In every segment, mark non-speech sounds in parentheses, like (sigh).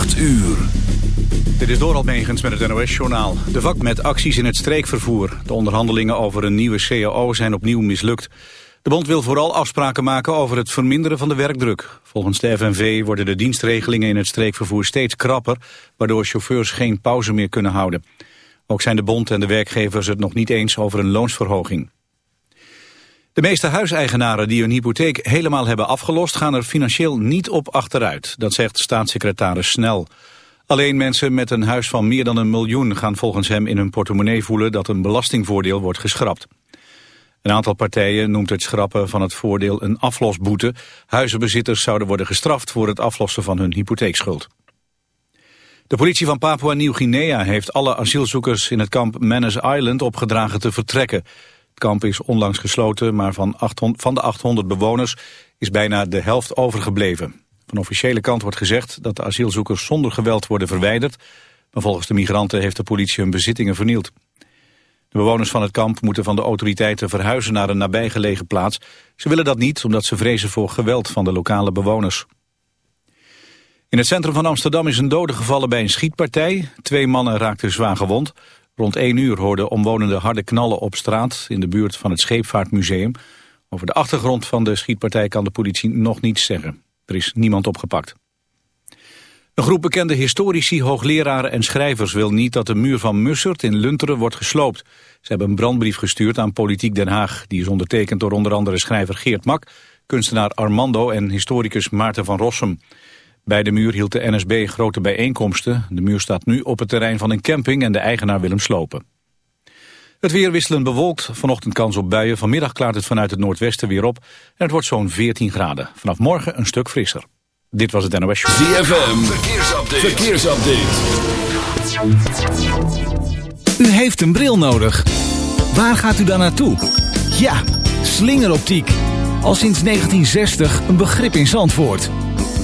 8 uur. Dit is Doral Megens met het NOS-journaal. De vak met acties in het streekvervoer. De onderhandelingen over een nieuwe CAO zijn opnieuw mislukt. De bond wil vooral afspraken maken over het verminderen van de werkdruk. Volgens de FNV worden de dienstregelingen in het streekvervoer steeds krapper... waardoor chauffeurs geen pauze meer kunnen houden. Ook zijn de bond en de werkgevers het nog niet eens over een loonsverhoging. De meeste huiseigenaren die hun hypotheek helemaal hebben afgelost... gaan er financieel niet op achteruit, dat zegt staatssecretaris Snel. Alleen mensen met een huis van meer dan een miljoen... gaan volgens hem in hun portemonnee voelen dat een belastingvoordeel wordt geschrapt. Een aantal partijen noemt het schrappen van het voordeel een aflosboete. Huizenbezitters zouden worden gestraft voor het aflossen van hun hypotheekschuld. De politie van Papua-Nieuw-Guinea heeft alle asielzoekers in het kamp Manus Island opgedragen te vertrekken. Kamp is onlangs gesloten, maar van, 800, van de 800 bewoners is bijna de helft overgebleven. Van officiële kant wordt gezegd dat de asielzoekers zonder geweld worden verwijderd, maar volgens de migranten heeft de politie hun bezittingen vernield. De bewoners van het kamp moeten van de autoriteiten verhuizen naar een nabijgelegen plaats. Ze willen dat niet omdat ze vrezen voor geweld van de lokale bewoners. In het centrum van Amsterdam is een dode gevallen bij een schietpartij. Twee mannen raakten zwaar gewond. Rond 1 uur hoorden omwonenden harde knallen op straat in de buurt van het Scheepvaartmuseum. Over de achtergrond van de schietpartij kan de politie nog niets zeggen. Er is niemand opgepakt. Een groep bekende historici, hoogleraren en schrijvers wil niet dat de muur van Mussert in Lunteren wordt gesloopt. Ze hebben een brandbrief gestuurd aan Politiek Den Haag. Die is ondertekend door onder andere schrijver Geert Mak, kunstenaar Armando en historicus Maarten van Rossum. Bij de muur hield de NSB grote bijeenkomsten. De muur staat nu op het terrein van een camping en de eigenaar wil hem slopen. Het weer wisselend bewolkt, vanochtend kans op buien. Vanmiddag klaart het vanuit het noordwesten weer op en het wordt zo'n 14 graden. Vanaf morgen een stuk frisser. Dit was het NOS Show. ZFM, verkeersupdate. verkeersupdate. U heeft een bril nodig. Waar gaat u dan naartoe? Ja, slingeroptiek. Al sinds 1960 een begrip in Zandvoort.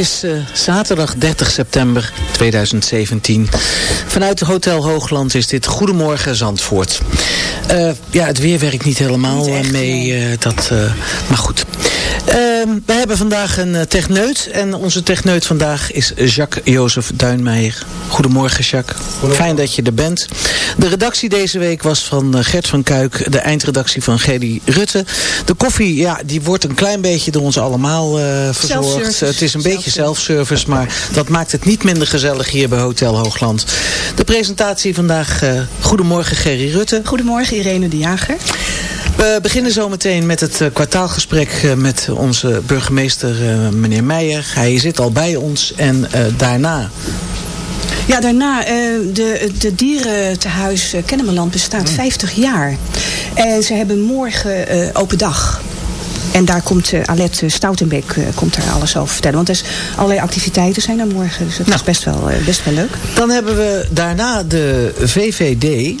Is eh, zaterdag 30 september 2017. Vanuit Hotel Hoogland is dit Goedemorgen Zandvoort. Eh, ja, het weer werkt niet helemaal Niet echt, mee. nee. eh, dat, maar goed. Ehm, we hebben vandaag een eh, techneut. En onze techneut vandaag is Jacques-Jozef Duinmeijer. Goedemorgen Jacques. Fijn dat je er bent. De redactie deze week was van eh, Gert van Kuik. De eindredactie van Gedi Rutte. De koffie, ja, die wordt een klein beetje door ons allemaal eh, verzorgd. Het is een beetje self-service, maar dat maakt het niet minder gezellig hier bij Hotel Hoogland. De presentatie vandaag. eh, goedemorgen Gerry Rutte. Goedemorgen Irene de Jager. We beginnen zo meteen met het eh, kwartaalgesprek eh, met onze burgemeester eh, meneer Meijer. Hij zit al bij ons en daarna... Ja, daarna, de, de dierentehuis Kennemerland bestaat 50 jaar. En ze hebben morgen open dag. En daar komt uh, Alet Stoutenbeek uh, komt daar alles over vertellen. Want er is allerlei activiteiten zijn er morgen. Dus Nou. is best wel, uh, best wel leuk. Dan hebben we daarna de VVD.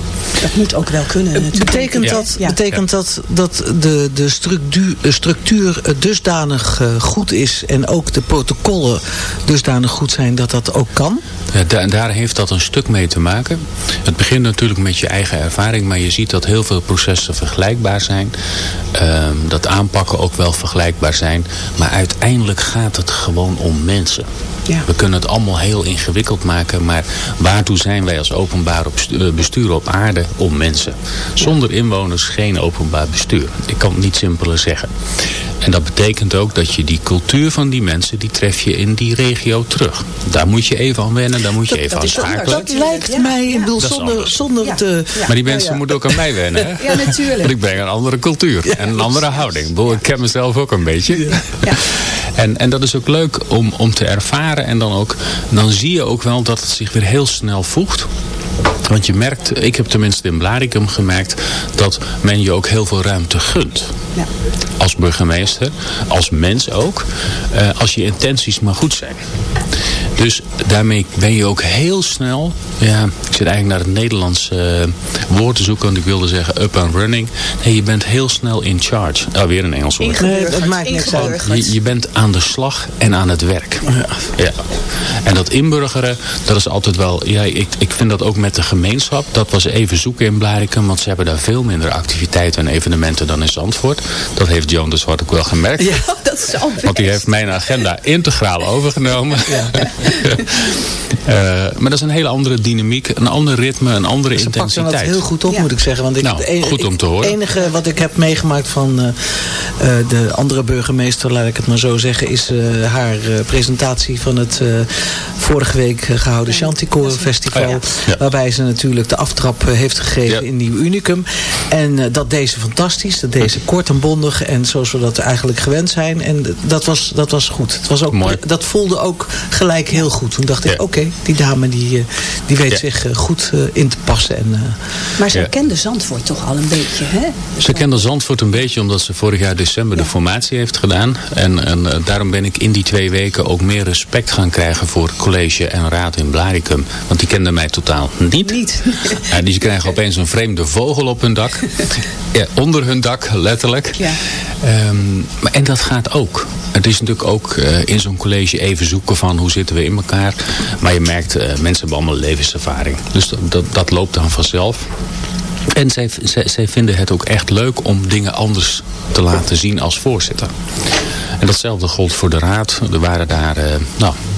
Dat moet ook wel kunnen natuurlijk. Betekent, dat, Ja. betekent dat dat de, de structuur, eh, dusdanig eh, goed is en ook de protocollen dusdanig goed zijn dat dat ook kan? Ja, da- daar heeft dat een stuk mee te maken. Het begint natuurlijk met je eigen ervaring, maar je ziet dat heel veel processen vergelijkbaar zijn. Ehm, dat aanpakken ook wel vergelijkbaar zijn. Maar uiteindelijk gaat het gewoon om mensen. Ja. We kunnen het allemaal heel ingewikkeld maken, maar waartoe zijn wij als openbaar eh, bestuur op aarde? Om mensen. Zonder inwoners geen openbaar bestuur. Ik kan het niet simpeler zeggen. En dat betekent ook dat je die cultuur van die mensen, die tref je in die regio terug. Daar moet je even aan wennen, daar moet je even dat aan schakelen. Dat lijkt Ja, mij, ik bedoel, zonder, zonder Ja. te... Ja. Maar die mensen Ja, ja. moeten ook aan mij wennen. Hè? (laughs) Ja, natuurlijk. Want ik breng een andere cultuur en een andere houding. Ik bedoel, Ik ken mezelf ook een beetje. Ja. (laughs) En, en dat is ook leuk om, om te ervaren. En dan, ook, dan zie je ook wel dat het zich weer heel snel voegt. Want je merkt, ik heb tenminste in Blaricum gemerkt, dat men je ook heel veel ruimte gunt. Ja. Als burgemeester, als mens ook, eh, als je intenties maar goed zijn. Dus daarmee ben je ook heel snel, ja, ik zit eigenlijk naar het Nederlands eh, woord te zoeken, want ik wilde zeggen up and running. Nee, je bent heel snel in charge. Oh, weer een Engels woord. Nee, dat maakt niks uit. Je, je bent aan de slag en aan het werk. Ja. En dat inburgeren, dat is altijd wel... Ja, ik, ik vind dat ook met de gemeenschap. Dat was even zoeken in Blarikum. Want ze hebben daar veel minder activiteiten en evennementen dan in Zandvoort. Dat heeft Joan de Zwart ook wel gemerkt. Oh, (laughs) dat is al Want die heeft mijn agenda integraal overgenomen. (laughs) Eh, maar dat is een hele andere dynamiek, een ander ritme, een andere Ze pakte intensiteit. dat heel goed op, Ja. moet ik zeggen. Want ik, Nou, het enige- goed om te ik- horen. Het enige wat ik heb meegemaakt van eh, eh, de andere burgemeester, laat ik het maar zo zeggen, is eh, haar presentatie van het eh, vorige week eh, gehouden Chanticore Festival. Oh ja. Ja. Waarbij ze natuurlijk de aftrap eh, heeft gegeven Ja. in Nieuw Unicum. En eh, dat deed ze fantastisch. Dat deed ze kort en bondig en zoals we dat eigenlijk gewend zijn. En dat was, dat was goed. Het was ook, Mooi. Dat voelde ook gelijk heel goed. Toen dacht ik, Ja. oké, die dame die, eh, die weet Ja. zich goed eh, in te passen. En, eh, Maar ze Ja. kende Zandvoort toch al een beetje, hè? Ze kende Zandvoort een beetje omdat ze vorig jaar december de formatie heeft gedaan. En, en daarom ben ik in die twee weken ook meer respect gaan krijgen voor college en raad in Blaricum. Want die kenden mij totaal niet. Niet. Ja, die krijgen opeens een vreemde vogel op hun dak. (laughs) Ja, onder hun dak, letterlijk. Ja. Ehm, maar, en dat gaat ook. Het is natuurlijk ook eh, in zo'n college even zoeken van hoe zitten we in elkaar. Maar je merkt, eh, mensen hebben allemaal levenservaring. Dus dat, dat, dat loopt dan vanzelf. En zij, zij, zij vinden het ook echt leuk om dingen anders te laten zien als voorzitter. En datzelfde gold voor de raad. Er waren daar, eh, nou,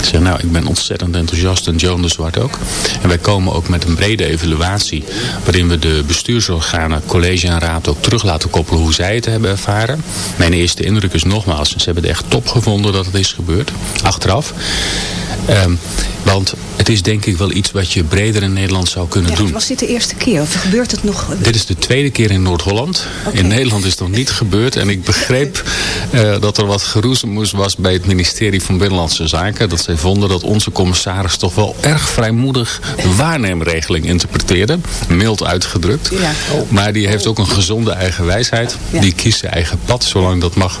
Ik zeg, nou, ik ben ontzettend enthousiast en Joan de Zwart ook. En wij komen ook met een brede evaluatie... waarin we de bestuursorganen, college en raad ook terug laten koppelen... hoe zij het hebben ervaren. Mijn eerste indruk is nogmaals... ze hebben het echt top gevonden dat het is gebeurd. Achteraf. Ehm, want het is denk ik wel iets wat je breder in Nederland zou kunnen Ja, doen. was dit de eerste keer? Of gebeurt het nog? Dit is de tweede keer in Noord-Holland. In Nederland is het nog niet gebeurd. En ik begreep (laughs) eh, dat er wat geroezemoes was bij het ministerie van Binnenlandse Zaken. Dat zij vonden dat onze commissaris toch wel erg vrijmoedig de waarneemregeling interpreteerde. Mild uitgedrukt. Ja. Maar die heeft ook een gezonde eigen wijsheid. Ja. Die kiest zijn eigen pad, zolang dat mag.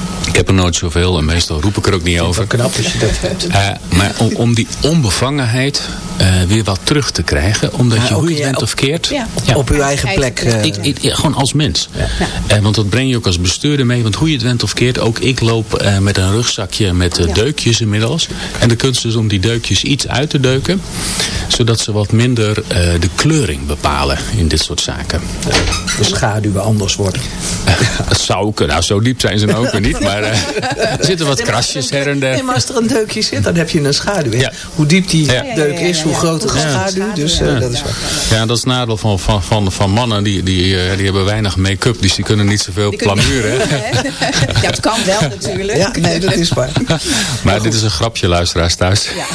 Ik heb er nooit zoveel en meestal roep ik er ook niet over. Knap als je dat hebt. Eh, maar om, om die onbevangenheid eh, weer wat terug te krijgen. Omdat Maar je, hoe je bent of keert. Ja. Ja. Op uw eigen plek. eh, Ik, ik- ja, gewoon als mens. Want dat breng je ook als bestuurder mee. Want hoe je het went of keert. Ook ik loop eh, met een rugzakje met Ja. deukjes inmiddels. En de kunst is om die deukjes iets uit te deuken. Zodat ze wat minder eh, de kleuring bepalen in dit soort zaken. de schaduwen anders worden. (laughs) Dat zou kunnen. Nou, zo diep zijn ze nou ook weer niet. (laughs) Maar eh, (laughs) er zitten wat krasjes her en der. Nee, maar als er een deukje zit, dan heb je een schaduw. hè? Ja. Hoe diep die Ja. deuk is, hoe groter de schaduw. Dus schaduw, eh, ja. dat is. Ja, dat is het nadeel van, van, van, van mannen. Die, die, eh, die hebben weinig make-up. Dus die kunnen niet zoveel plamuren. (laughs) Ja, het kan wel natuurlijk. Ja, nee, dat is waar. (laughs) Maar dit is een grapje, luisteraars thuis. Ja.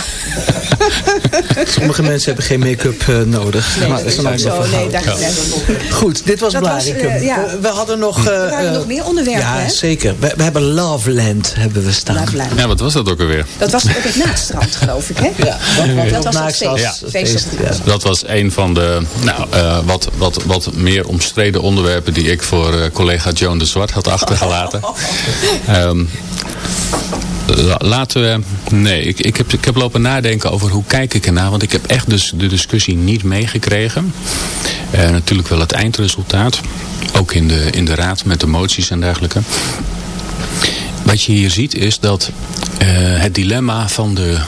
Sommige mensen hebben geen make-up eh, nodig. Nee, maar dat is een ander verhaal. Goed, dit was Dat Blaricum. ja. We- we hadden nog... waren eh, nog meer onderwerpen, Ja, hè? zeker. We, we hebben Loveland hebben we staan. Loveland. Ja, wat was dat ook alweer? Dat was op het naaststrand, geloof ik, hè? Ja, Dat ook was het feest. als Ja. feest, ja. Dat was een van de nou, eh, wat, wat, wat meer omstreden onderwerpen die ik voor eh, collega Joan de Zwart had achtergelaten. (laughs) Ehm, la- laten we. Nee, ik, ik, heb, ik heb lopen nadenken over hoe kijk ik ernaar. Want ik heb echt dus de discussie niet meegekregen. Eh, natuurlijk wel het eindresultaat. Ook in de, in de raad met de moties en dergelijke. Wat je hier ziet is dat eh, het dilemma van de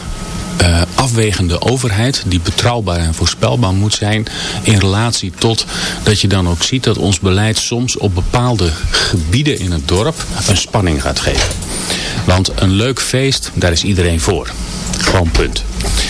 eh, afwegende overheid, die betrouwbaar en voorspelbaar moet zijn, in relatie tot dat je dan ook ziet dat ons beleid soms op bepaalde gebieden in het dorp een spanning gaat geven. Want een leuk feest, daar is iedereen voor. Gewoon punt.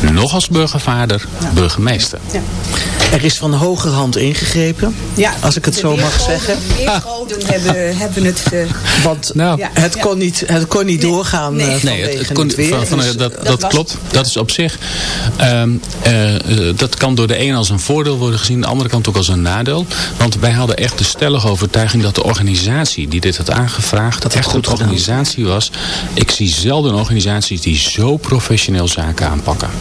nog als burgervader, burgemeester. Ja. Er is van hogerhand ingegrepen, Ja, als ik het zo mag zeggen. De (laughs) hebben, hebben het... eh, Want Nou, Ja. het, kon niet, het kon niet Nee. doorgaan Nee. eh, Nee, vanwege het, het, het kon, weer. van, van, Dus, dat, dat, was- klopt. Dat is op zich. ehm, eh, dat kan door de een als een voordeel worden gezien, de andere kant ook als een nadeel. Want wij hadden echt de stellige overtuiging dat de organisatie die dit had aangevraagd, dat echt goed een gedaan. organisatie was. Ik zie zelden organisaties die zo professioneel zaken aanpakken.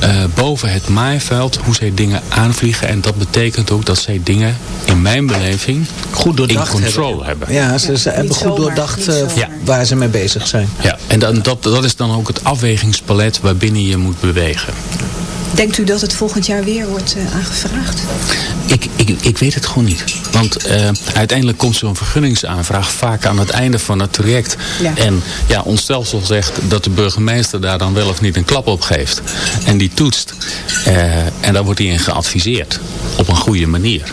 eh, boven het maaiveld hoe zij dingen aanvliegen. En dat betekent ook dat zij dingen, in mijn beleving, goed doordacht in control hebben. hebben. Ja, ze, ze hebben goed zomaar, doordacht eh. Ja. waar ze mee bezig zijn. Ja, en dan, dat, dat is dan ook het afwegingspalet waarbinnen je moet bewegen. denkt u dat het volgend jaar weer wordt eh, aangevraagd? Ik, ik, ik weet het gewoon niet. Want eh, uiteindelijk komt zo'n vergunningsaanvraag vaak aan het einde van het traject. Ja. En ja, ons stelsel zegt dat de burgemeester daar dan wel of niet een klap op geeft. En die toetst. Eh, en daar wordt hij in geadviseerd. Op een goede manier.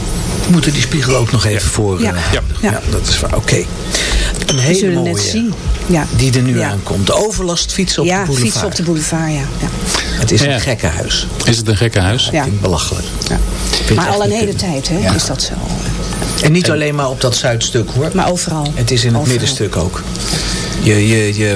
We moeten die spiegel ook nog even voor. Ja. eh, Ja. ja, dat is waar. Oké. Een We hele zullen mooie net zien. Ja. die er nu Ja. aankomt. De overlast fietsen op ja, de boulevard. fietsen op de boulevard, ja. ja. Het is Ja. een gekke huis. Is het een gekke huis? Ja. Vind ik belachelijk. ja. Vind Maar al een hele kunnen. tijd hè, Ja. is dat zo. En niet alleen maar op dat zuidstuk hoor. Maar overal. Het is in het Overal. middenstuk ook. Je, je, je, Ja.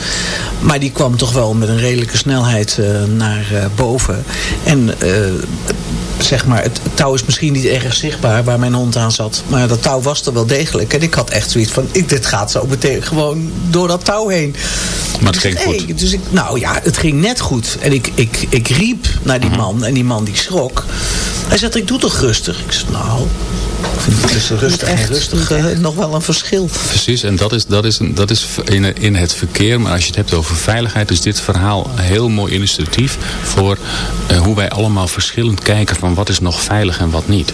Maar die kwam toch wel met een redelijke snelheid eh, naar eh, boven. En eh, zeg maar, het touw is misschien niet erg zichtbaar waar mijn hond aan zat. Maar dat touw was er wel degelijk. En ik had echt zoiets van, ik, dit gaat zo meteen gewoon door dat touw heen. Maar het ging goed. hey, dus ik, nou ja, het ging net goed. En ik, ik, ik riep naar die man. En die man die schrok. Hij zegt, ik doe toch rustig? Ik zeg, nou, vind tussen rustig en echt, rustig nog wel een verschil. Precies, en dat is, dat is, een, dat is in, in het verkeer. Maar als je het hebt over veiligheid, is dit verhaal heel mooi illustratief voor eh, hoe wij allemaal verschillend kijken van wat is nog veilig en wat niet.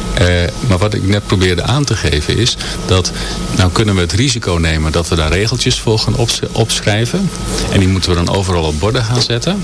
Eh, maar wat ik net probeerde aan te geven is dat nou kunnen we het risico nemen dat we daar regeltjes voor gaan opsch- opschrijven. En die moeten we dan overal op borden gaan zetten.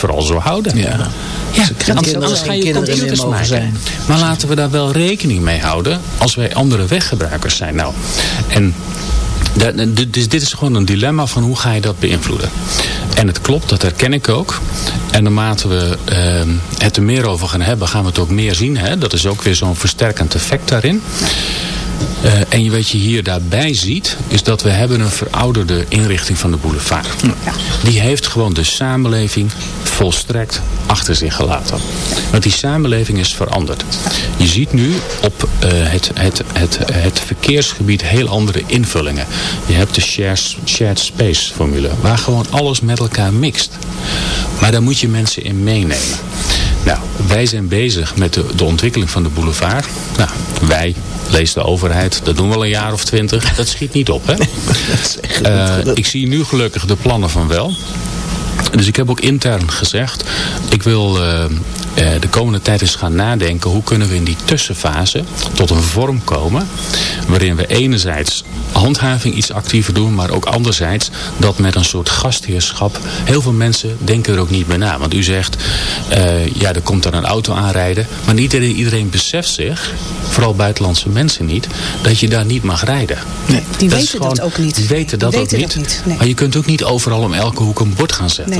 vooral zo houden. Ja. Ja, kinderen anders, ga je computers maken. zijn. Maar laten we daar wel rekening mee houden als wij andere weggebruikers zijn. Nou, en dus dit is gewoon een dilemma van hoe ga je dat beïnvloeden. En het klopt, dat herken ik ook. En naarmate we ehm, het er meer over gaan hebben, gaan we het ook meer zien. Hè? Dat is ook weer zo'n versterkend effect daarin. Eh, en je- wat je hier daarbij ziet, is dat we hebben een verouderde inrichting van de boulevard. Die heeft gewoon de samenleving volstrekt achter zich gelaten. Want die samenleving is veranderd. Je ziet nu op eh, het, het, het, het verkeersgebied heel andere invullingen. Je hebt de shared, shared space formule, waar gewoon alles met elkaar mixt. Maar daar moet je mensen in meenemen. Nou, wij zijn bezig met de, de ontwikkeling van de boulevard. Nou, wij, lees de overheid, dat doen we al een jaar of twintig. Dat schiet niet op, hè? (laughs) Eh, ik zie nu gelukkig de plannen van wel. Dus ik heb ook intern gezegd, ik wil eh, eh, de komende tijd eens gaan nadenken hoe kunnen we in die tussenfase tot een vorm komen waarin we enerzijds handhaving iets actiever doen, maar ook anderzijds dat met een soort gastheerschap, heel veel mensen denken er ook niet meer na. Want u zegt, eh, ja er komt er een auto aanrijden, maar niet iedereen, iedereen beseft zich, vooral buitenlandse mensen niet, dat je daar niet mag rijden. Nee. Die Dat weten dat ook niet. Die weten dat Die ook niet. dat niet, nee. Maar je kunt ook niet overal om elke hoek een bord gaan zetten.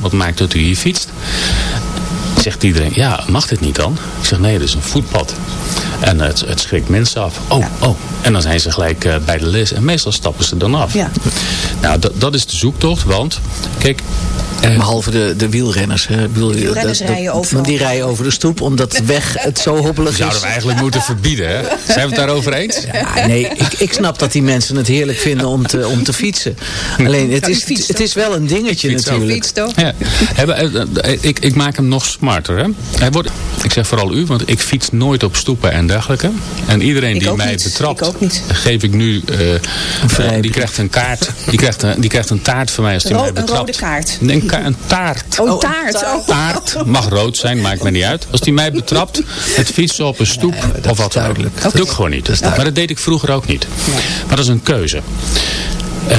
wat maakt dat u hier fietst? Zegt iedereen, ja, mag dit niet dan? Ik zeg, nee, dat is een voetpad. En het, het schrikt mensen af. Oh, oh. En dan zijn ze gelijk eh, bij de les. En meestal stappen ze dan af. Ja. Nou, dat, dat is de zoektocht. Want, kijk... eh, Behalve de, de wielrenners. Hè. Ik bedoel, De wielrenners dat- dat- rijden overal. want Die rijden over de stoep, omdat de weg het zo hobbelig is. zouden we eigenlijk moeten verbieden, hè? Zijn we het daarover eens? Ja, nee, ik, ik snap dat die mensen het heerlijk vinden om te, om te fietsen. Alleen, het is, het is wel een dingetje natuurlijk. Fiets toch? Ja. Eh, ik, ik maak hem nog smarter. Hè? Hij wordt, ik zeg vooral u, want ik fiets nooit op stoepen en dergelijke. En iedereen Ik die mij niet. betrapt, Ik geef ik nu, eh, eh, die krijgt een kaart. Die krijgt een, die krijgt een taart van mij als die Ro- mij een betrapt. rode kaart. Nee, Een, ka- een taart. Oh, Oh, taart. Oh. Taart mag rood zijn, maakt me niet uit. Als die mij betrapt, het fietsen op een stoep of wat dan ook. duidelijk. Dat doe ik gewoon niet. maar dat deed ik vroeger ook niet. Maar dat is een keuze. Eh,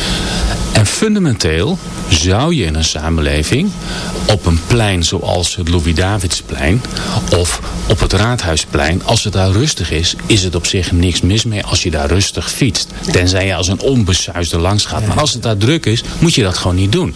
En fundamenteel zou je in een samenleving op een plein zoals het Louis-Davidsplein of op het Raadhuisplein, als het daar rustig is, is het op zich niks mis mee als je daar rustig fietst. Tenzij je als een onbesuisde langs gaat. Maar als het daar druk is, moet je dat gewoon niet doen.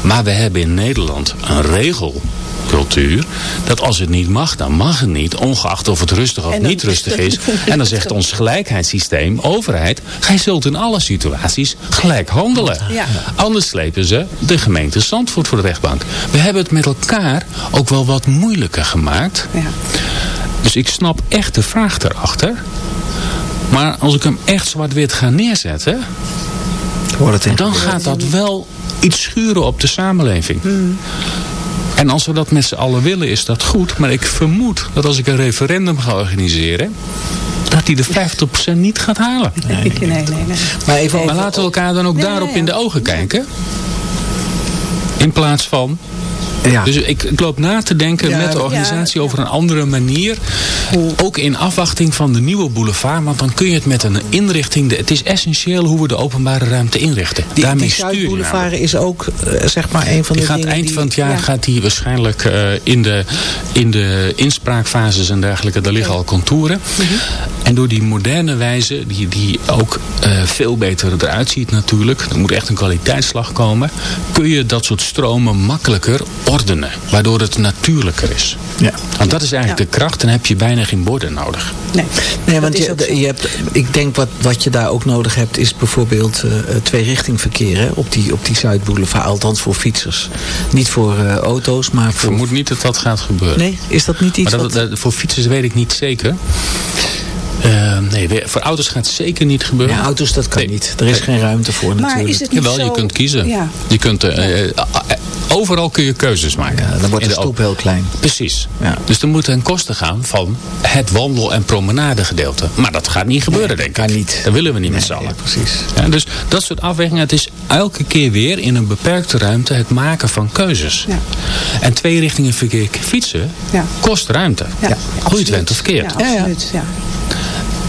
Maar we hebben in Nederland een regel cultuur. Dat als het niet mag, dan mag het niet. Ongeacht of het rustig of niet rustig is. (laughs) En dan zegt ons gelijkheidssysteem, overheid... gij zult in alle situaties gelijk handelen. Ja. Anders slepen ze de gemeente Zandvoort voor de rechtbank. We hebben het met elkaar ook wel wat moeilijker gemaakt. Ja. Dus ik snap echt de vraag erachter. Maar als ik hem echt zwart-wit ga neerzetten... Wordt het dan gaat dat wel iets schuren op de samenleving. En als we dat met z'n allen willen, is dat goed. Maar ik vermoed dat als ik een referendum ga organiseren... die de 50% niet gaat halen. Nee, nee, nee. nee. Maar even Maar laten we elkaar dan ook Nee, daarop in de ogen kijken. In plaats van... ja. Dus ik, ik loop na te denken Ja, met de ja, organisatie over een andere manier. Ook in afwachting van de nieuwe boulevard. Want dan kun je het met een inrichting... de- Het is essentieel hoe we de openbare ruimte inrichten. die, Daarmee die stuur je Zuidboulevard namelijk. is ook eh, zeg maar een van de Die gaat dingen eind die... van het jaar ja. gaat die waarschijnlijk eh, in, de, in de inspraakfases en dergelijke. Daar liggen al contouren. En door die moderne wijze, die, die ook eh, veel beter eruit ziet natuurlijk. Er moet echt een kwaliteitsslag komen. Kun je dat soort stromen makkelijker ordenen. Waardoor het natuurlijker is. Ja. Want dat is eigenlijk de kracht. Dan heb je bijna geen borden nodig. Nee, Nee, want je, je hebt, ik denk wat, wat je daar ook nodig hebt is bijvoorbeeld eh twee richting verkeer hè, op die, op die Zuidboulevard. Althans voor fietsers. Niet voor eh, auto's, maar Ik voor... vermoed niet dat dat gaat gebeuren. Nee, is dat niet iets Maar dat, wat... dat- voor fietsers weet ik niet zeker. Eh, nee, voor auto's gaat het zeker niet gebeuren. Ja, auto's dat kan Nee. niet. Er is geen ruimte voor Maar natuurlijk. is het niet Jawel, zo... je kunt kiezen. Ja. Je kunt, overal kun je keuzes maken. Ja, dan wordt de de stoep heel klein. Precies. Ja. Dus er moet ten koste gaan van het wandel- en promenadegedeelte. Maar dat gaat niet gebeuren, denk ik. kan niet. Dat willen we niet met z'n allen. ja, precies. Ja, dus dat soort afwegingen. Het is elke keer weer in een beperkte ruimte het maken van keuzes. Ja. En twee richtingen verkeer fietsen Ja. kost ruimte. Ja, Hoe je het went of keert. Ja, absoluut. Ja.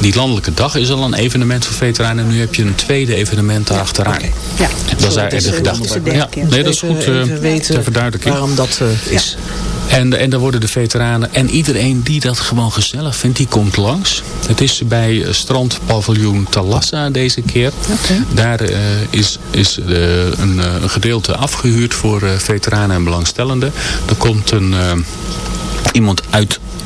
die landelijke dag is al een evenement voor veteranen. En nu heb je een tweede evenement daarachteraan. Ja. Dat is eigenlijk de eh, gedachte. Ja, nee, dat is goed eh, even weten ter verduidelijking. waarom dat eh, is. En, en daar worden de veteranen en iedereen die dat gewoon gezellig vindt, die komt langs. Het is bij strandpaviljoen Talassa deze keer. Daar eh, is, is een, een gedeelte afgehuurd voor eh, veteranen en belangstellenden. Er komt een, iemand uit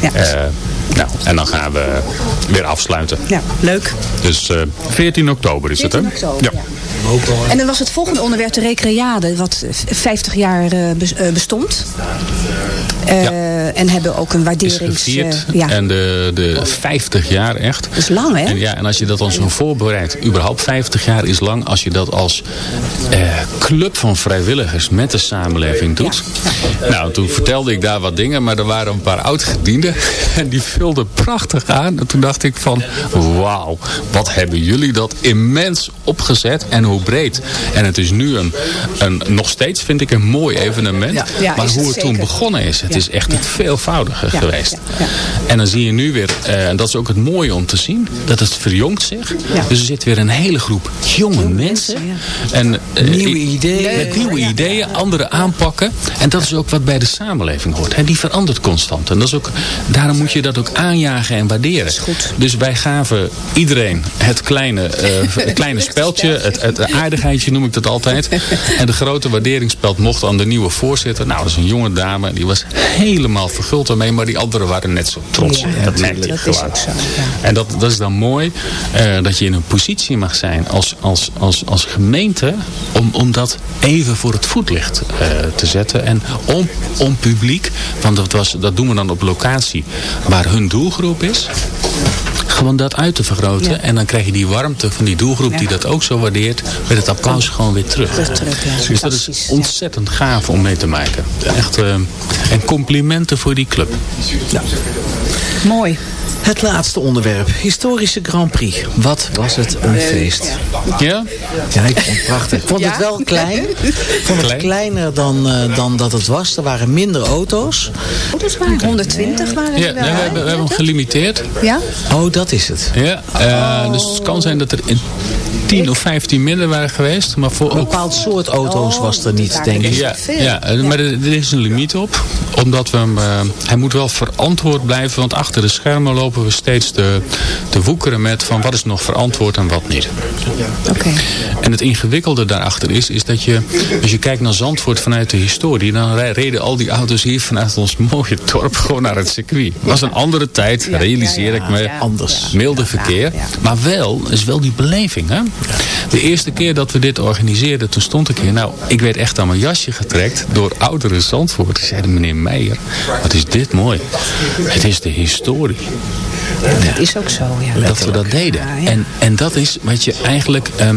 ja. Eh, nou, en dan gaan we weer afsluiten. Ja, leuk. Dus eh 14 oktober is het, hè? 14 oktober, ja. En dan was het volgende onderwerp de Recreade, wat eh, 50 jaar eh, bestond. Eh, En hebben ook een waarderings... eh, ja, En de, de 50 jaar echt. dat is lang, hè? En, ja, en als je dat dan zo voorbereidt, überhaupt 50 jaar is lang, als je dat als club van vrijwilligers met de samenleving doet. Nou, toen vertelde ik daar wat dingen, maar er waren een paar oud-gedienden (laughs) en die vulden prachtig aan. En toen dacht ik van, wauw, wat hebben jullie dat immens opgezet en hoe breed. En het is nu een, een nog steeds vind ik een mooi evenement, Ja. Ja, maar hoe het het toen begonnen is, het Ja. is echt Ja. het veelvoudige Ja. geweest. Ja. Ja. En dan zie je nu weer, eh, en dat is ook het mooie om te zien, dat het verjongt zich. Ja. Dus er zit weer een hele groep jonge mensen. En, eh, Nieuwe ideeën. Met nieuwe Ja. ideeën, andere aanpakken. En dat is ook wat bij de samenleving hoort. Hè. Die verandert constant. En dat is ook, daarom moet je dat ook aanjagen en waarderen. is goed. Dus wij gaven iedereen het kleine, eh, (laughs) het kleine speltje, het, het aardigheidje noem ik dat altijd. (laughs) En de grote waarderingsspeld mocht aan de nieuwe voorzitter. Nou, dat is een jonge dame. Die was helemaal verguld ermee. Maar die anderen waren net zo trots. Ja, dat merkte je gewoon. zo, ja. En dat, dat is dan mooi. eh, dat je in een positie mag zijn als, als, als, als gemeente. Om, om dat even voor het voetlicht eh, te zetten. En om, om publiek. Want dat, was, dat doen we dan op locatie. Waar hun doelgroep is. Gewoon dat uit te vergroten. Ja. En dan krijg je die warmte van die doelgroep die Ja. dat ook zo waardeert. Met het applaus gewoon weer terug. Terug, terug, ja. Dus dat is ja. ontzettend gaaf om mee te maken. Echt, eh, en complimenten voor die club. Mooi. Het laatste onderwerp. Historische Grand Prix. Wat was het een feest. Ja? Ja, ik vond het prachtig. Ik vond Ja? het wel klein. (laughs) Ik vond het Klein? kleiner dan, eh, dan dat het was. Er waren minder auto's. Auto's waren 120 waren Ja, er nee, wel. we, hebben, we hebben hem gelimiteerd. Ja? Oh, dat is het. Ja, eh, dus het kan zijn dat er in 10 of 15 minder waren geweest. Maar voor Een ook bepaald soort auto's was er niet, denk ik. ja, veel. ja, eh, maar er, er is een limiet op. Omdat we hem, eh, hij moet wel verantwoord blijven. Want achter de schermen lopen we steeds te, te woekeren met van wat is nog verantwoord en wat niet. Oké. En het ingewikkelde daarachter is, is dat je, als je kijkt naar Zandvoort vanuit de historie, dan reden al die auto's hier vanuit ons mooie dorp gewoon naar het circuit. Het was een andere tijd, realiseer ja, ja, ik me. ja. Anders. Milde verkeer. ja. Maar wel, is wel die beleving. Hè? De eerste keer dat we dit organiseerden, toen stond ik hier. Nou, ik werd echt aan mijn jasje getrekt door oudere Zandvoort. Die zeiden, meneer Meijer, wat is dit mooi. Het is de historie Dat is ook zo, ja. dat we dat deden. Ja, ja. En, en dat is wat je eigenlijk ehm,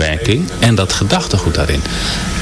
en dat gedachtegoed daarin.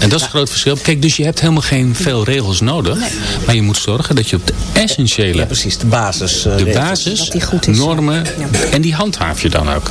En dat is een groot verschil. Kijk, dus je hebt helemaal geen veel regels nodig. Maar je moet zorgen dat je op de essentiële, Ja, precies. De basis. eh, de basis, Dat die goed is. normen, en die handhaaf je dan ook.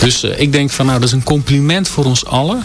Dus eh, ik denk van nou, dat is een compliment voor ons allen.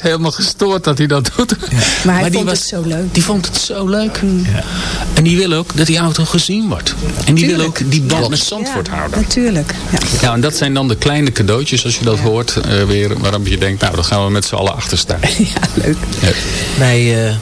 helemaal gestoord dat hij dat doet. Maar hij vond was- het zo leuk. Die vond het zo leuk. En die wil ook dat die auto gezien wordt. En die wil ook die band met Zandvoort ja, houden. Natuurlijk. Ja. Nou, en dat zijn dan de kleine cadeautjes, als je dat hoort, eh, weer, waarom je denkt, nou, daar gaan we met z'n allen achter staan. (laughs) ja, leuk. Ja. Wij, eh,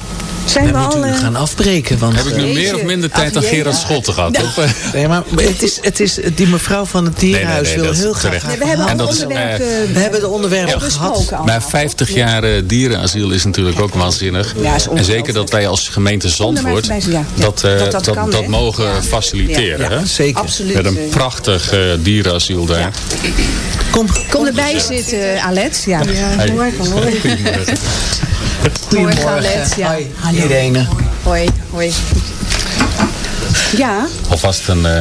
Zijn we moeten al... nu eh, gaan afbreken. Want, Heb ik nu eh, meer of minder tijd dan Ach, jee, Gerard ja. Schotten gehad? Eh? (laughs) nee, maar het is, het is, die mevrouw van het dierenhuis nee, wil heel graag we hebben En al onderwerpen eh, We hebben de onderwerpen gehad. Maar allemaal. 50 jaar dierenasiel is natuurlijk ook waanzinnig. Ja, en zeker dat wij als gemeente Zandvoort ja, ja. dat, eh, Dat mogen Ja. faciliteren. Ja, hè? zeker. Absoluut. Met een prachtig eh, dierenasiel daar. Kom, Kom erbij zitten, Alet. Ja. Hey. Hoi. (laughs) Goedemorgen. Ja. Hoi, Irene. Hoi, hoi. Ja, Alvast een, eh,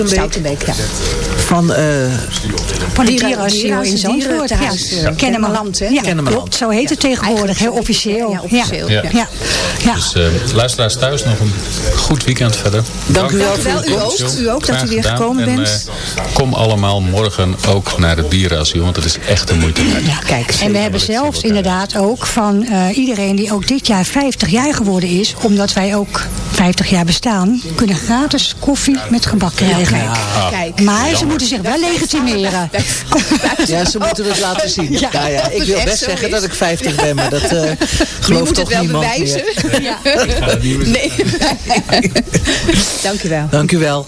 Stoutenbeek Stoutenbeek, ja. Van eh van de Dieren- dierenasiel in Zandvoort. Ja. eh, Kennemerland, hè? Ja, klopt. Zo heet het tegenwoordig, heel officieel. Ja, officieel. Ja. Ja. Ja. Dus eh, luisteraars thuis nog een goed weekend verder. Dank u wel voor Wel, uw u ook, u ook dat u weer gedaan. gekomen En, bent. eh, kom allemaal morgen ook naar het dierenasiel, want het is echt de moeite waard. Ja, Kijk, en we hebben zelfs inderdaad ook van eh, iedereen die ook dit jaar 50 jaar geworden is, omdat wij ook 50 jaar bestaan, kunnen gratis koffie met gebak krijgen. Kijk. Maar ze moeten zich wel legitimeren. Ja, ze moeten het laten (laughs) zien. Ja, ja, ik wil best zeggen is. dat ik 50 ben, maar dat (laughs) eh Je gelooft moet het toch wel niemand bewijzen. meer. Ja. (laughs) Nee. Dank u wel. Dank u wel.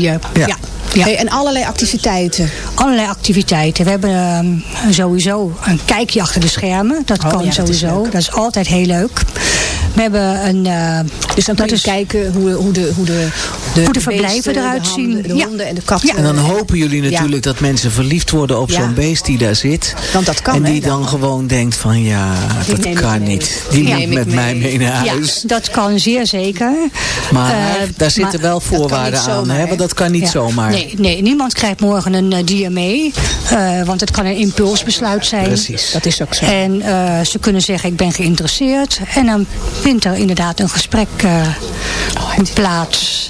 Ja. Ja. Ja. hey, en allerlei activiteiten. Allerlei activiteiten. We hebben ehm, sowieso een kijkje achter de schermen. Dat Oh, kan ja, dat is sowieso. Dat is altijd heel leuk. We hebben een... eh, Dus dan kan dat je is- kijken hoe, hoe, de, hoe, de, de, Hoe de verblijven beesten, eruit de handen, zien. De Ja. honden en de katten. En dan hopen jullie Ja. natuurlijk dat mensen verliefd worden op Ja. zo'n beest die daar zit. Want dat kan, En die hè, dan dan. gewoon denkt van ja, Die dat kan niet. Die moet met mij mee. naar Ja, huis. dat kan zeer zeker. Maar Eh, daar zitten maar- wel voorwaarden aan. Hè? Want dat kan niet Ja. zomaar. Nee, nee, niemand krijgt morgen een eh, dier mee. eh, want het kan een impulsbesluit zijn. Precies. Dat is ook zo. En eh, ze kunnen zeggen, ik ben geïnteresseerd. En dan vindt er inderdaad een gesprek eh, plaats...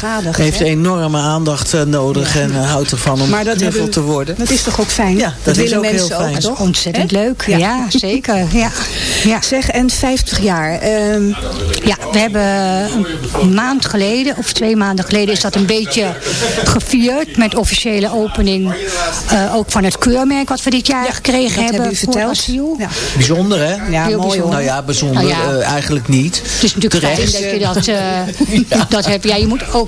beschadigd, heeft hè? enorme aandacht eh, nodig en eh, houdt ervan om Maar dat knuffeld hebben- te worden. Dat is toch ook fijn? Ja, dat is willen ook heel mensen fijn. ook, Dat Dat toch? is ontzettend leuk. Ja. Ja, zeker. Ja. Ja. Zeg, en 50 jaar. ehm, ja, we hebben een maand geleden, of twee maanden geleden, is dat een beetje gevierd met officiële opening. eh, ook van het keurmerk wat we dit jaar gekregen dat hebben. hebben u voor verteld. asiel. Ja. Bijzonder hè? Ja, Heel mooi hoor. Nou ja, bijzonder. Nou ja. eigenlijk niet. Het is natuurlijk Terecht. fijn dat je dat, eh, (laughs) dat hebt. Ja, je moet, ook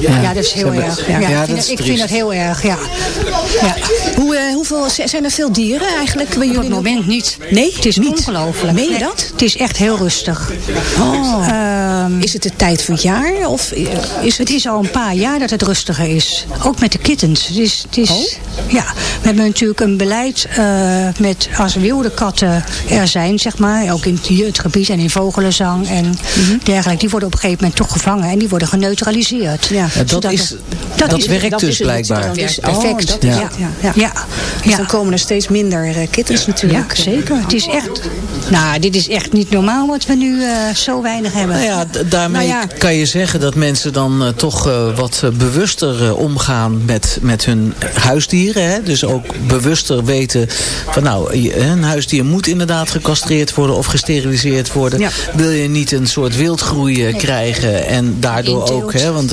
Ja, dat is heel hebben- erg. ja, Ja, ja, ik vind, dat ik vind heel erg, ja. ja. Hoe, eh, hoeveel, zijn er veel dieren eigenlijk bij Op jullie? het moment niet. Nee, Het is niet. ongelooflijk. Meen je Nee, dat? Het is echt heel rustig. Oh. Ehm, Is het de tijd van het jaar? Of eh, is het... Het is al een paar jaar dat het rustiger is. Ook met de kittens. Het is, het is, Oh? Ja, we hebben natuurlijk een beleid eh, met als wilde katten er zijn, zeg maar. Ook in het, gebied en in vogelenzang en Mhm. dergelijke. Die worden op een gegeven moment toch gevangen en die worden geneutraliseerd. Ja. Ja, dat is- dat is- werkt dat dus is blijkbaar. Dat is- perfect. Oh, dat ja. is Ja. ja. Dus Ja. dan komen er steeds minder eh, kittens Ja, natuurlijk. zeker. Het is echt... Nou, dit is echt niet normaal wat we nu eh, zo weinig hebben. Nou ja, daarmee Nou ja. kan je zeggen dat mensen dan eh, toch eh, wat eh, bewuster eh, omgaan met, met hun huisdieren. Hè? Dus ook bewuster weten van nou, je- een huisdier moet inderdaad gecastreerd worden of gesteriliseerd worden. Ja. Wil je niet een soort wildgroei eh, krijgen en daardoor ook, hè, want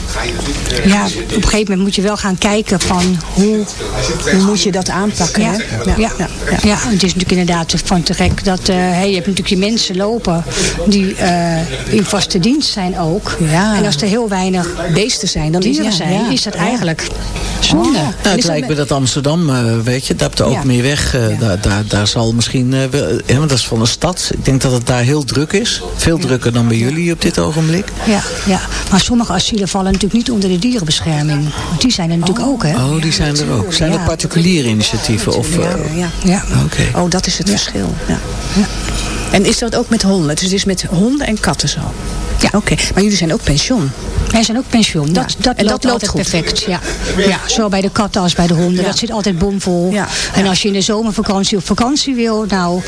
ja, op een gegeven moment moet je wel gaan kijken van hoe Hoe moet je dat aanpakken? Ja, hè? ja, ja, ja. het is natuurlijk inderdaad van te gek dat eh, hey, je hebt natuurlijk die mensen lopen die eh, in vaste dienst zijn ook. Ja. En als er heel weinig Beesten zijn, dan is, dieren zijn, ja. is dat eigenlijk zonde. Oh. Nou, het lijkt dat me dat Amsterdam, eh, weet je, daar hebt er ook Ja. meer weg. eh, daar, daar, daar zal misschien, want dat is van een stad. Ik denk dat het daar heel druk is. Veel drukker dan bij jullie op dit ogenblik. Ja, ja, maar sommige asielen vallen natuurlijk niet onder de dierenbescherming. Want die zijn er natuurlijk ook, hè? Oh, die zijn er ook. Zijn er particuliere initiatieven? Of, Ja, eh, ja. Ja. Oké. Oh, dat is het verschil. Ja. En is dat ook met honden? Dus het is met honden en katten zo? Ja. Oké, maar jullie zijn ook pensioen. Wij zijn ook pensioen. Dat, dat, En dat loopt loopt altijd goed. perfect. Ja. ja, zowel bij de katten als bij de honden. Ja. Dat zit altijd bomvol. Ja. En als je in de zomervakantie op vakantie wil, nou,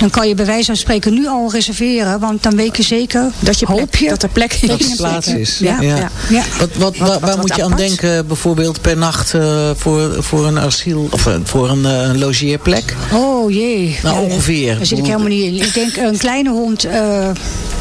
dan kan je bij wijze van spreken nu al reserveren. Want dan weet je zeker, Dat, je plek- hoop je, dat er plek dat is. je een plaats is. Ja. ja. Ja. Wat, wat, waar, waar wat moet je aan apart. denken bijvoorbeeld per nacht eh, voor, voor een asiel of eh, voor een eh, een logeerplek? Oh jee. Nou, ongeveer. Daar zit ik helemaal niet in. Ik denk een kleine hond, eh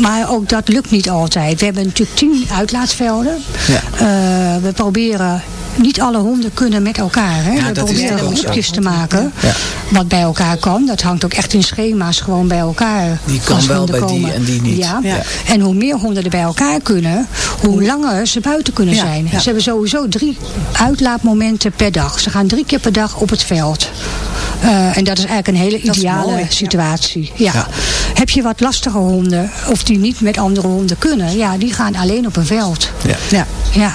Maar ook dat lukt niet altijd. We hebben natuurlijk tien uitlaatsvelden. Ja. Eh, we proberen niet alle honden kunnen met elkaar. Hè? Ja, we proberen groepjes te maken. Ja. Wat bij elkaar kan. Dat hangt ook echt in schema's gewoon bij elkaar. Die kan wel bij die komen. en die niet. Ja. Ja. En hoe meer honden er bij elkaar kunnen, hoe langer ze buiten kunnen zijn. Ze hebben sowieso drie uitlaatmomenten per dag. Ze gaan drie keer per dag op het veld. Eh, en dat is eigenlijk een hele ideale mooi, situatie. Ja. Ja. Heb je wat lastige honden, of die niet met andere honden kunnen, ja, die gaan alleen op een veld. Ja. Ja.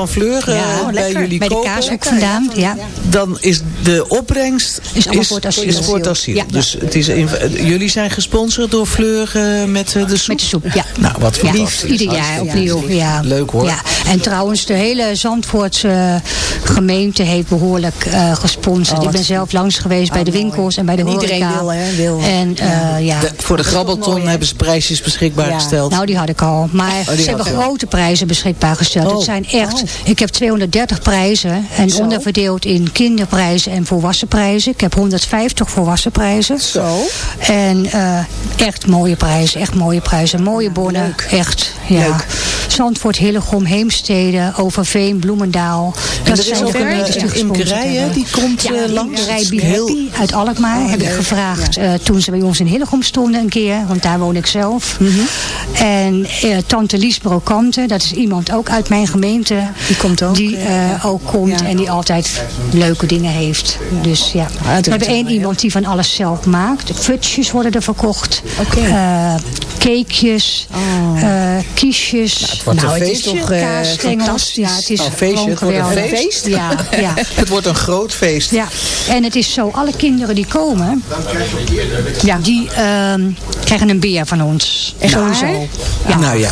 Van Fleur, eh, bij lekker. jullie bij de kopen, vandaan. Ja. dan is de opbrengst Is allemaal voor het asiel. is voor het asiel. Ja. Dus het is in- jullie zijn gesponsord door Fleur eh, met eh, de soep? Met de soep, ja. Nou, wat Ja, fantastisch. ieder jaar opnieuw. Ja. Leuk hoor. Ja. En trouwens, de hele Zandvoortse eh, gemeente heeft behoorlijk eh, gesponsord. Oh, ik ben zelf langs geweest bij de mooi. winkels en bij de En horeca. iedereen wil, hè, wil. En eh, ja. De- voor de grabbelton hebben ze prijsjes beschikbaar Ja. gesteld. Nou, die had ik al. Maar Oh, ze hebben grote prijzen beschikbaar gesteld. Oh. Het zijn echt... Oh. Ik heb 230 prijzen. En Zo. onderverdeeld in kinderprijzen en volwassen prijzen. Ik heb 150 volwassen prijzen. Zo. En eh, echt mooie prijzen. Echt mooie prijzen. Mooie bonnen. leuk. Echt. Ja. Leuk. Zandvoort, Hillegom, Heemstede, Overveen, Bloemendaal. en is zijn ook de een, gemeentes die imkerij die komt Ja, eh, langs. imkerij heel- uit Alkmaar heb ik gevraagd eh, toen ze bij ons in Hillegom stonden een keer. Want daar woon ik zelf. Mhm. En tante Lies Brokante, dat is iemand ook uit mijn gemeente. Die komt ook, Die eh, ook komt Ja. en die altijd leuke dingen heeft. Dus ja. Ah, We hebben één iemand die van alles zelf maakt. Futjes worden er verkocht. Oké. Eh, cakejes. Oh. eh, kiesjes. het wordt Nou, een feestje. toch eh, kaasstengels. fantastisch. Ja, het is Nou, feestje, gewoon het wordt een feest. Ja, ja. (laughs) Het wordt een groot feest. Ja, en het is zo, alle kinderen die komen, ja. die ehm, krijgen een beer van ons. Echt Maar- sowieso? Ja. Nou ja.